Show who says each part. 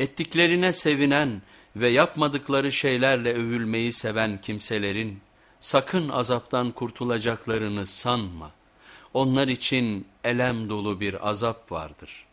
Speaker 1: Ettiklerine sevinen ve yapmadıkları şeylerle övülmeyi seven kimselerin sakın azaptan kurtulacaklarını sanma. Onlar için elem dolu bir azap vardır.''